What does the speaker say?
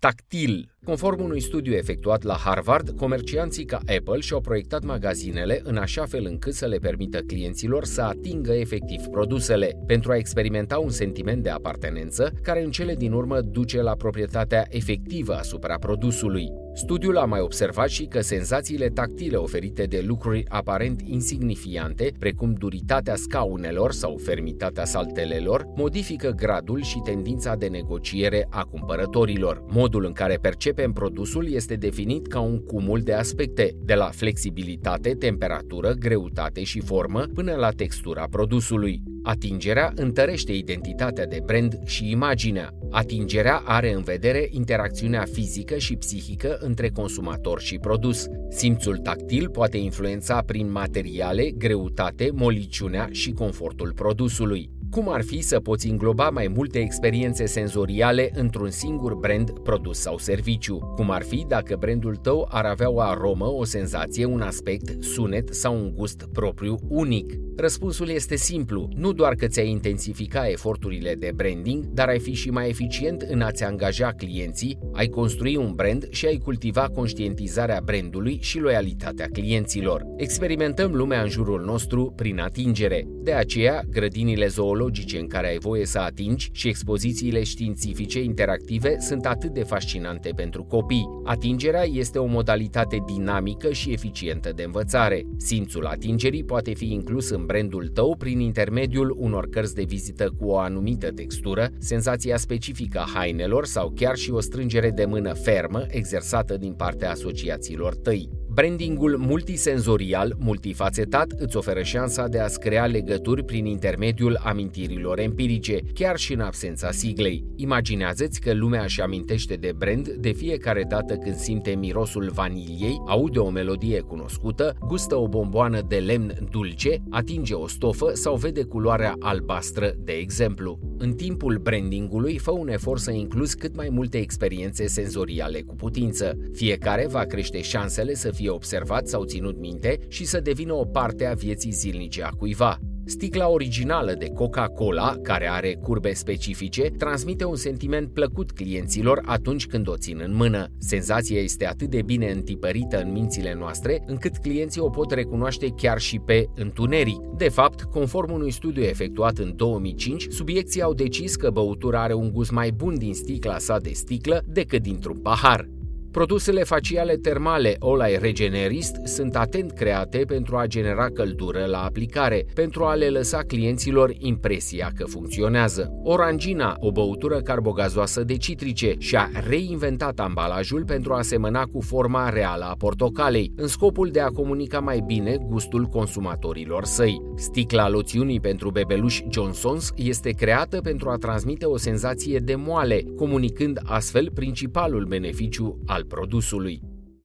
Tactil. Conform unui studiu efectuat la Harvard, comercianții ca Apple și-au proiectat magazinele în așa fel încât să le permită clienților să atingă efectiv produsele, pentru a experimenta un sentiment de apartenență care în cele din urmă duce la proprietatea efectivă asupra produsului. Studiul a mai observat și că senzațiile tactile oferite de lucruri aparent insignifiante, precum duritatea scaunelor sau fermitatea saltelelor, modifică gradul și tendința de negociere a cumpărătorilor. Modul în care percepem produsul este definit ca un cumul de aspecte, de la flexibilitate, temperatură, greutate și formă, până la textura produsului. Atingerea întărește identitatea de brand și imaginea. Atingerea are în vedere interacțiunea fizică și psihică între consumator și produs. Simțul tactil poate influența prin materiale, greutate, moliciunea și confortul produsului. Cum ar fi să poți îngloba mai multe experiențe senzoriale într-un singur brand, produs sau serviciu? Cum ar fi dacă brandul tău ar avea o aromă, o senzație, un aspect, sunet sau un gust propriu unic? Răspunsul este simplu, nu doar că ți-ai intensifica eforturile de branding, dar ai fi și mai eficient în a-ți angaja clienții, ai construi un brand și ai cultiva conștientizarea brandului și loialitatea clienților. Experimentăm lumea în jurul nostru prin atingere. De aceea, grădinile zoologice în care ai voie să atingi și expozițiile științifice interactive sunt atât de fascinante pentru copii. Atingerea este o modalitate dinamică și eficientă de învățare. Simțul atingerii poate fi inclus în brandul tău prin intermediul unor cărți de vizită cu o anumită textură, senzația specifică a hainelor sau chiar și o strângere de mână fermă exersată din partea asociațiilor tăi. Brandingul multisenzorial, multifacetat, îți oferă șansa de a-ți crea legături prin intermediul amintirilor empirice, chiar și în absența siglei. Imaginează-ți că lumea își amintește de brand de fiecare dată când simte mirosul vaniliei, aude o melodie cunoscută, gustă o bomboană de lemn dulce, atinge o stofă sau vede culoarea albastră, de exemplu. În timpul brandingului, fă un efort să incluzi cât mai multe experiențe senzoriale cu putință. Fiecare va crește șansele să fie observat sau ținut minte și să devină o parte a vieții zilnice a cuiva. Sticla originală de Coca-Cola, care are curbe specifice, transmite un sentiment plăcut clienților atunci când o țin în mână. Senzația este atât de bine întipărită în mințile noastre, încât clienții o pot recunoaște chiar și pe întuneric. De fapt, conform unui studiu efectuat în 2005, subiecții au decis că băutura are un gust mai bun din sticla sa de sticlă decât dintr-un pahar. Produsele faciale termale Olay Regenerist sunt atent create pentru a genera căldură la aplicare, pentru a le lăsa clienților impresia că funcționează. Orangina, o băutură carbogazoasă de citrice, și-a reinventat ambalajul pentru a semăna cu forma reală a portocalei, în scopul de a comunica mai bine gustul consumatorilor săi. Sticla loțiunii pentru bebeluși Johnsons este creată pentru a transmite o senzație de moale, comunicând astfel principalul beneficiu al produsului.